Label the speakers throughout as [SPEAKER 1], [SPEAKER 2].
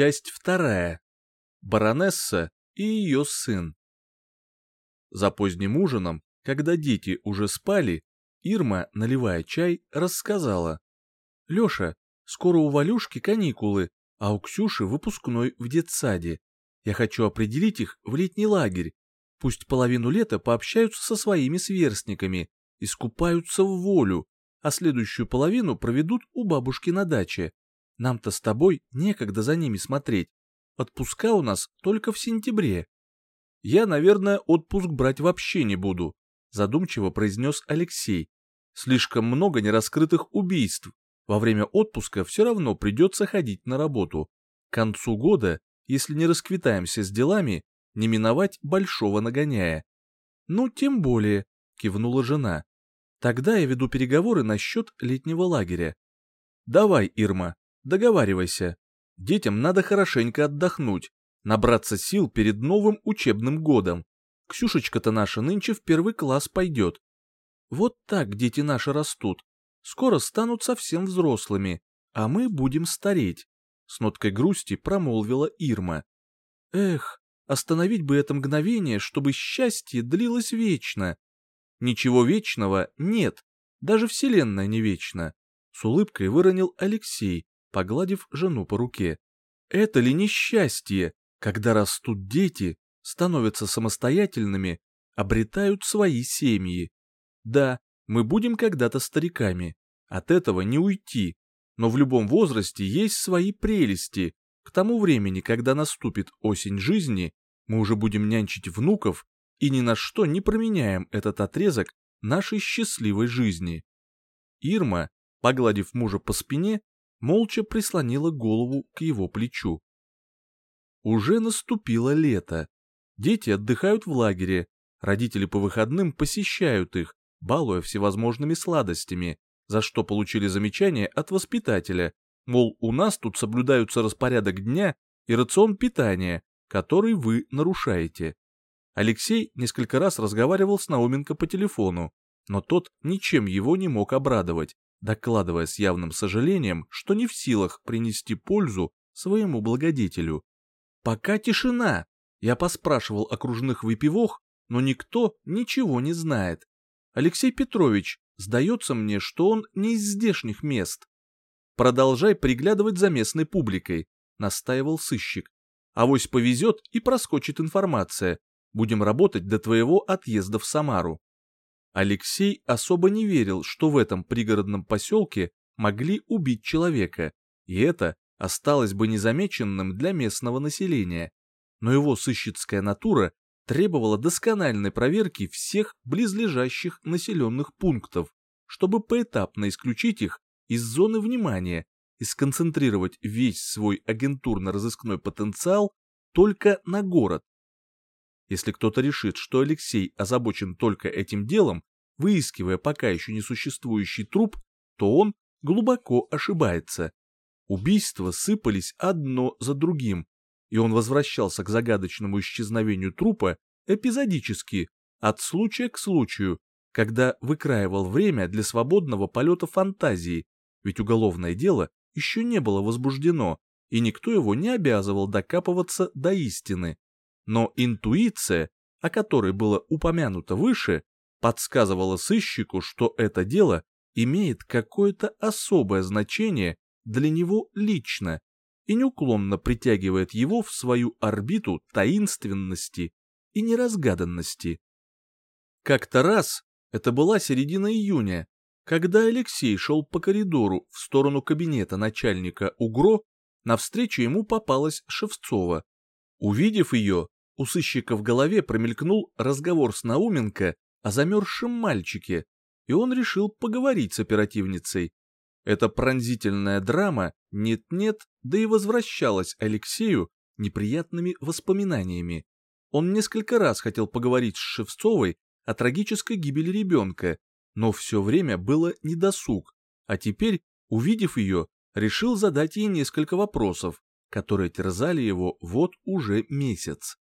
[SPEAKER 1] Часть вторая. Баронесса и ее сын. За поздним ужином, когда дети уже спали, Ирма, наливая чай, рассказала. «Леша, скоро у Валюшки каникулы, а у Ксюши выпускной в детсаде. Я хочу определить их в летний лагерь. Пусть половину лета пообщаются со своими сверстниками, искупаются в волю, а следующую половину проведут у бабушки на даче. Нам-то с тобой некогда за ними смотреть. Отпуска у нас только в сентябре. Я, наверное, отпуск брать вообще не буду, задумчиво произнес Алексей. Слишком много нераскрытых убийств. Во время отпуска все равно придется ходить на работу. К концу года, если не расквитаемся с делами, не миновать большого нагоняя. Ну, тем более, кивнула жена. Тогда я веду переговоры насчет летнего лагеря. Давай, Ирма, договаривайся. Детям надо хорошенько отдохнуть, набраться сил перед новым учебным годом. Ксюшечка-то наша нынче в первый класс пойдет. Вот так дети наши растут. Скоро станут совсем взрослыми, а мы будем стареть. С ноткой грусти промолвила Ирма. Эх, остановить бы это мгновение, чтобы счастье длилось вечно. Ничего вечного нет, даже Вселенная не вечна. С улыбкой выронил Алексей, погладив жену по руке. Это ли несчастье, когда растут дети, становятся самостоятельными, обретают свои семьи? Да, мы будем когда-то стариками, от этого не уйти, но в любом возрасте есть свои прелести. К тому времени, когда наступит осень жизни, мы уже будем нянчить внуков и ни на что не променяем этот отрезок нашей счастливой жизни. Ирма, погладив мужа по спине, молча прислонила голову к его плечу. Уже наступило лето. Дети отдыхают в лагере, родители по выходным посещают их, балуя всевозможными сладостями, за что получили замечание от воспитателя, мол, у нас тут соблюдаются распорядок дня и рацион питания, который вы нарушаете. Алексей несколько раз разговаривал с Науменко по телефону, но тот ничем его не мог обрадовать, докладывая с явным сожалением, что не в силах принести пользу своему благодетелю. «Пока тишина!» Я поспрашивал окружных выпивох, но никто ничего не знает. Алексей Петрович, сдается мне, что он не из здешних мест. Продолжай приглядывать за местной публикой, настаивал сыщик. Авось повезет и проскочит информация, Будем работать до твоего отъезда в Самару. Алексей особо не верил, что в этом пригородном поселке могли убить человека, и это осталось бы незамеченным для местного населения. Но его сыщицкая натура требовала доскональной проверки всех близлежащих населенных пунктов, чтобы поэтапно исключить их из зоны внимания и сконцентрировать весь свой агентурно-розыскной потенциал только на город, если кто-то решит, что Алексей озабочен только этим делом, выискивая пока еще не существующий труп, то он глубоко ошибается. Убийства сыпались одно за другим, и он возвращался к загадочному исчезновению трупа эпизодически, от случая к случаю, когда выкраивал время для свободного полета фантазии, ведь уголовное дело еще не было возбуждено, и никто его не обязывал докапываться до истины но интуиция, о которой было упомянуто выше, подсказывала сыщику, что это дело имеет какое-то особое значение для него лично и неуклонно притягивает его в свою орбиту таинственности и неразгаданности. Как-то раз, это была середина июня, когда Алексей шел по коридору в сторону кабинета начальника УГРО, навстречу ему попалась Шевцова. Увидев ее, у сыщика в голове промелькнул разговор с Науменко о замерзшем мальчике, и он решил поговорить с оперативницей. Эта пронзительная драма нет-нет, да и возвращалась Алексею неприятными воспоминаниями. Он несколько раз хотел поговорить с Шевцовой о трагической гибели ребенка, но все время было недосуг, а теперь, увидев ее, решил задать ей несколько вопросов, которые терзали его вот уже месяц.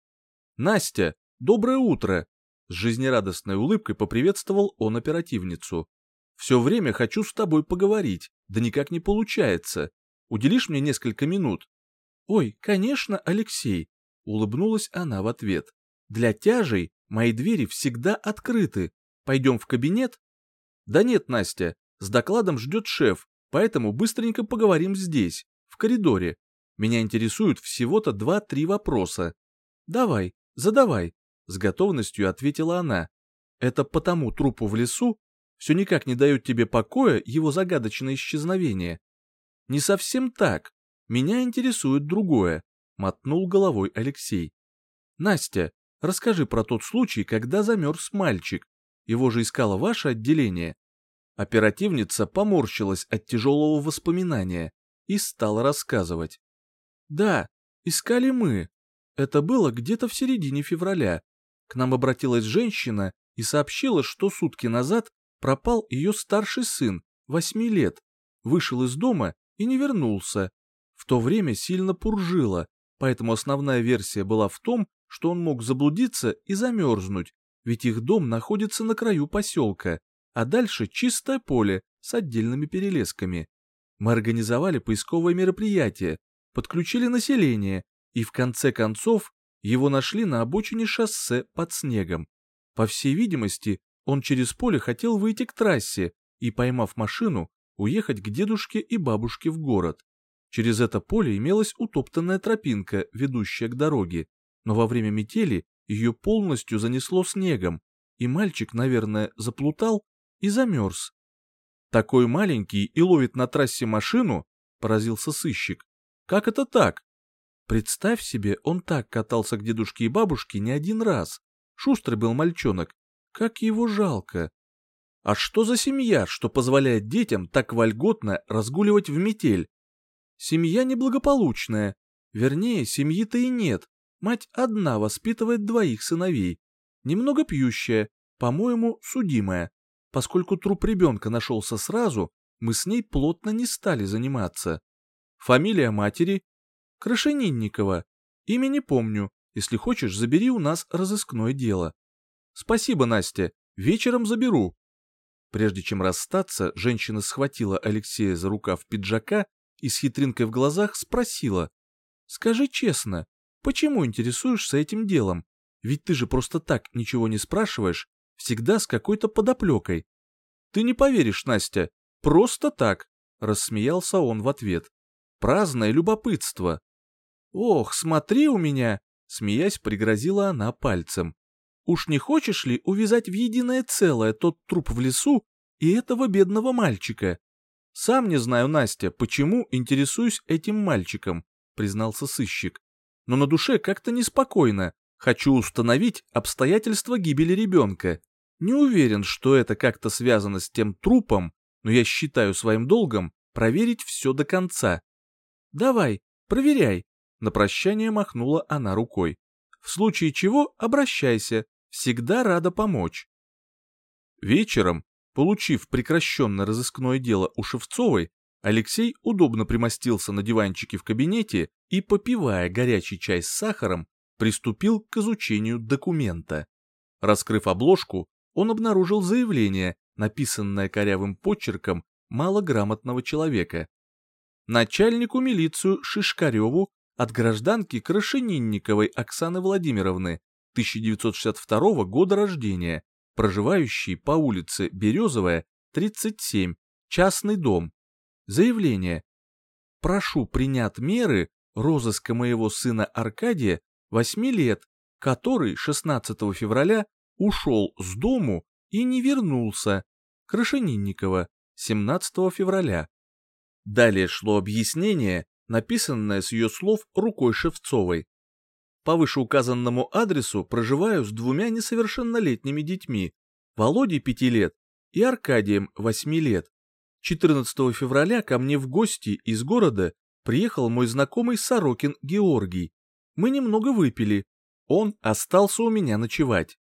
[SPEAKER 1] «Настя, доброе утро!» С жизнерадостной улыбкой поприветствовал он оперативницу. «Все время хочу с тобой поговорить, да никак не получается. Уделишь мне несколько минут?» Ой, конечно, Алексей, улыбнулась она в ответ. Для тяжей мои двери всегда открыты. Пойдем в кабинет? Да нет, Настя, с докладом ждет шеф, поэтому быстренько поговорим здесь, в коридоре. Меня интересуют всего-то два-три вопроса. Давай, задавай, с готовностью ответила она. Это потому трупу в лесу все никак не дает тебе покоя его загадочное исчезновение. Не совсем так. Меня интересует другое, мотнул головой Алексей. Настя, расскажи про тот случай, когда замерз мальчик. Его же искало ваше отделение. Оперативница поморщилась от тяжелого воспоминания и стала рассказывать. Да, искали мы. Это было где-то в середине февраля. К нам обратилась женщина и сообщила, что сутки назад пропал ее старший сын, восьми лет, вышел из дома и не вернулся. В то время сильно пуржило, поэтому основная версия была в том, что он мог заблудиться и замерзнуть, ведь их дом находится на краю поселка, а дальше чистое поле с отдельными перелесками. Мы организовали поисковое мероприятие, подключили население, и в конце концов его нашли на обочине шоссе под снегом. По всей видимости, он через поле хотел выйти к трассе и, поймав машину, уехать к дедушке и бабушке в город. Через это поле имелась утоптанная тропинка, ведущая к дороге, но во время метели ее полностью занесло снегом, и мальчик, наверное, заплутал и замерз. Такой маленький и ловит на трассе машину, поразился сыщик. Как это так? Представь себе, он так катался к дедушке и бабушке не один раз. Шустрый был мальчонок, как его жалко. А что за семья, что позволяет детям так вольготно разгуливать в метель? Семья неблагополучная. Вернее, семьи-то и нет. Мать одна воспитывает двоих сыновей. Немного пьющая, по-моему, судимая. Поскольку труп ребенка нашелся сразу, мы с ней плотно не стали заниматься. Фамилия матери? Крашенинникова. Имя не помню. Если хочешь, забери у нас разыскное дело. Спасибо, Настя, вечером заберу. Прежде чем расстаться, женщина схватила Алексея за рукав пиджака и с хитринкой в глазах спросила. Скажи честно, почему интересуешься этим делом? Ведь ты же просто так ничего не спрашиваешь, всегда с какой-то подоплекой. Ты не поверишь, Настя, просто так, рассмеялся он в ответ. Праздное любопытство. Ох, смотри у меня, смеясь, пригрозила она пальцем. Уж не хочешь ли увязать в единое целое тот труп в лесу и этого бедного мальчика? Сам не знаю, Настя, почему интересуюсь этим мальчиком, признался сыщик. Но на душе как-то неспокойно. Хочу установить обстоятельства гибели ребенка. Не уверен, что это как-то связано с тем трупом, но я считаю своим долгом проверить все до конца. Давай, проверяй. На прощание махнула она рукой. В случае чего обращайся, всегда рада помочь. Вечером, получив прекращенное разыскное дело у Шевцовой, Алексей удобно примостился на диванчике в кабинете и, попивая горячий чай с сахаром, приступил к изучению документа. Раскрыв обложку, он обнаружил заявление, написанное корявым почерком малограмотного человека. Начальнику милицию Шишкареву от гражданки Крашенинниковой Оксаны Владимировны 1962 года рождения, проживающий по улице Березовая, 37, частный дом. Заявление. Прошу принять меры розыска моего сына Аркадия, 8 лет, который 16 февраля ушел с дому и не вернулся. Крашенинникова, 17 февраля. Далее шло объяснение, написанное с ее слов рукой Шевцовой. По вышеуказанному адресу проживаю с двумя несовершеннолетними детьми, Володей пяти лет и Аркадием восьми лет. 14 февраля ко мне в гости из города приехал мой знакомый Сорокин Георгий. Мы немного выпили. Он остался у меня ночевать.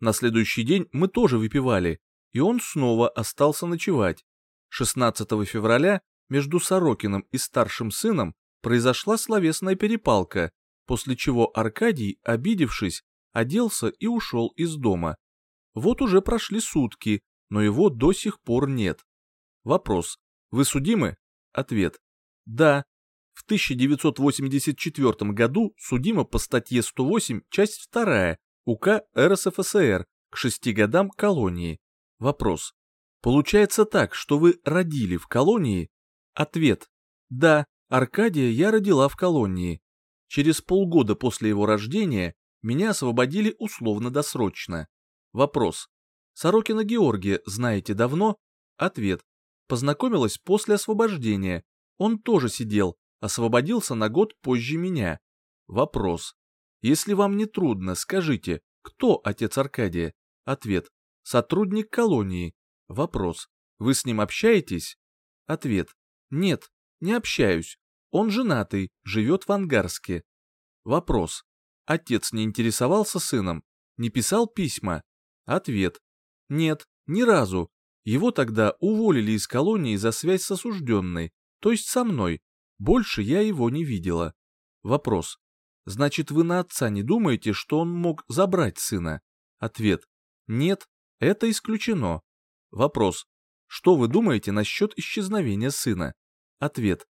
[SPEAKER 1] На следующий день мы тоже выпивали, и он снова остался ночевать. 16 февраля между Сорокиным и старшим сыном произошла словесная перепалка, после чего Аркадий, обидевшись, оделся и ушел из дома. Вот уже прошли сутки, но его до сих пор нет. Вопрос. Вы судимы? Ответ. Да. В в 1984 году судима по статье 108, часть 2 УК РСФСР к шести годам колонии. Вопрос. Получается так, что вы родили в колонии? Ответ. Да, Аркадия я родила в колонии. Через полгода после его рождения меня освободили условно-досрочно. Вопрос. Сорокина Георгия знаете давно? Ответ. Познакомилась после освобождения. Он тоже сидел, освободился на год позже меня. Вопрос. Если вам не трудно, скажите, кто отец Аркадия? Ответ. Сотрудник колонии. Вопрос. Вы с ним общаетесь? Ответ. Нет, не общаюсь. Он женатый, живет в Ангарске. Вопрос. Отец не интересовался сыном? Не писал письма? Ответ. Нет, ни разу. Его тогда уволили из колонии за связь с осужденной, то есть со мной. Больше я его не видела. Вопрос. Значит, вы на отца не думаете, что он мог забрать сына? Ответ. Нет, это исключено. Вопрос. Что вы думаете насчет исчезновения сына? Ответ.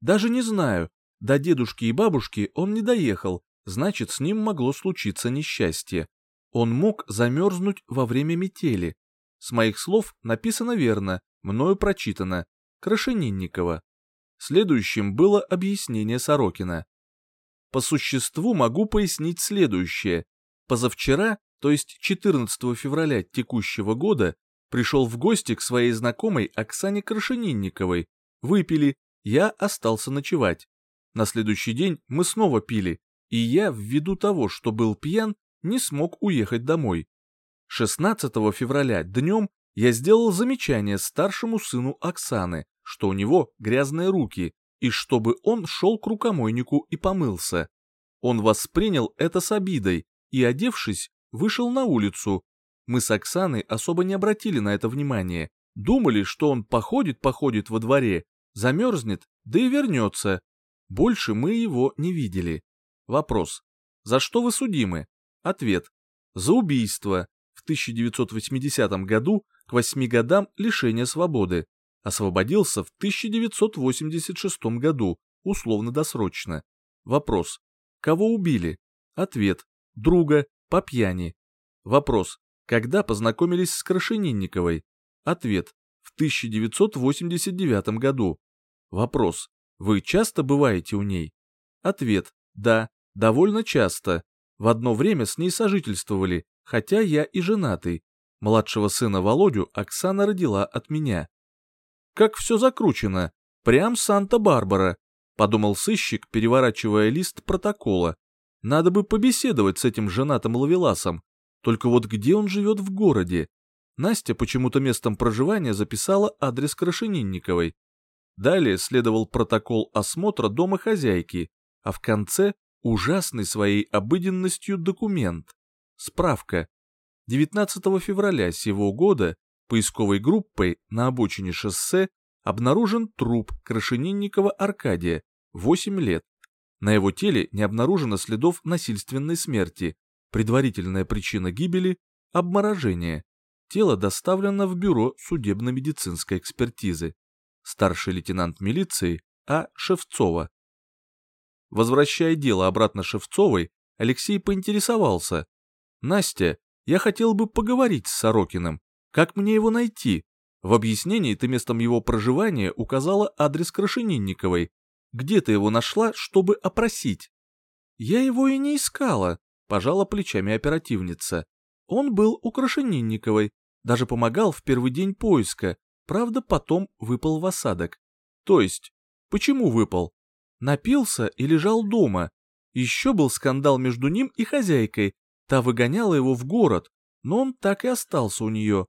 [SPEAKER 1] Даже не знаю. До дедушки и бабушки он не доехал, значит, с ним могло случиться несчастье. Он мог замерзнуть во время метели. С моих слов написано верно, мною прочитано. Крашенинникова. Следующим было объяснение Сорокина. По существу могу пояснить следующее. Позавчера, то есть 14 февраля текущего года, пришел в гости к своей знакомой Оксане Крашенинниковой. Выпили, я остался ночевать. На следующий день мы снова пили, и я, ввиду того, что был пьян, не смог уехать домой. 16 февраля днем я сделал замечание старшему сыну Оксаны, что у него грязные руки, и чтобы он шел к рукомойнику и помылся. Он воспринял это с обидой и, одевшись, вышел на улицу. Мы с Оксаной особо не обратили на это внимания, думали, что он походит-походит во дворе, замерзнет, да и вернется. Больше мы его не видели. Вопрос. За что вы судимы? Ответ. За убийство. В 1980 году к 8 годам лишения свободы освободился в 1986 году, условно-досрочно. Вопрос. Кого убили? Ответ. Друга, по пьяни. Вопрос. Когда познакомились с Крашенинниковой? Ответ. В 1989 году. Вопрос. Вы часто бываете у ней? Ответ. Да, довольно часто. В одно время с ней сожительствовали, хотя я и женатый. Младшего сына Володю Оксана родила от меня. Как все закручено. Прям Санта-Барбара, подумал сыщик, переворачивая лист протокола. Надо бы побеседовать с этим женатым ловеласом. Только вот где он живет в городе? Настя почему-то местом проживания записала адрес Крашенинниковой. Далее следовал протокол осмотра дома хозяйки, а в конце ужасный своей обыденностью документ. Справка. 19 февраля сего года поисковой группой на обочине шоссе обнаружен труп Крашенинникова Аркадия, 8 лет. На его теле не обнаружено следов насильственной смерти. Предварительная причина гибели – обморожение. Тело доставлено в бюро судебно-медицинской экспертизы. Старший лейтенант милиции А. Шевцова. Возвращая дело обратно Шевцовой, Алексей поинтересовался. «Настя, я хотел бы поговорить с Сорокиным. Как мне его найти? В объяснении ты местом его проживания указала адрес Крашенинниковой. Где ты его нашла, чтобы опросить? Я его и не искала, пожала плечами оперативница. Он был у Крашенинниковой, даже помогал в первый день поиска, правда потом выпал в осадок. То есть, почему выпал? Напился и лежал дома. Еще был скандал между ним и хозяйкой, та выгоняла его в город, но он так и остался у нее.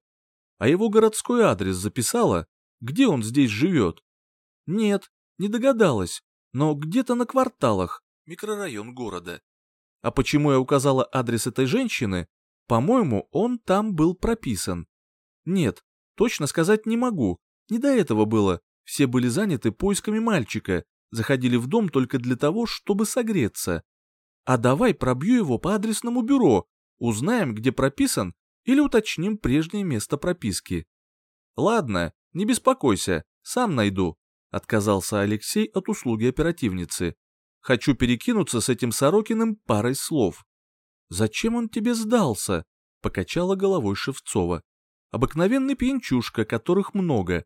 [SPEAKER 1] А его городской адрес записала? Где он здесь живет? Нет, не догадалась, но где-то на кварталах, микрорайон города. А почему я указала адрес этой женщины? По-моему, он там был прописан. Нет, точно сказать не могу. Не до этого было. Все были заняты поисками мальчика, заходили в дом только для того, чтобы согреться. А давай пробью его по адресному бюро, узнаем, где прописан, или уточним прежнее место прописки. Ладно, не беспокойся, сам найду. Отказался Алексей от услуги оперативницы. Хочу перекинуться с этим Сорокиным парой слов. Зачем он тебе сдался? Покачала головой Шевцова. Обыкновенный пьянчушка, которых много.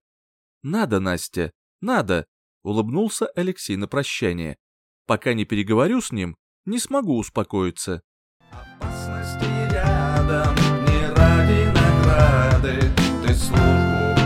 [SPEAKER 1] Надо, Настя, надо, улыбнулся Алексей на прощание. Пока не переговорю с ним, не смогу успокоиться. Опасности рядом, не ради награды, ты службу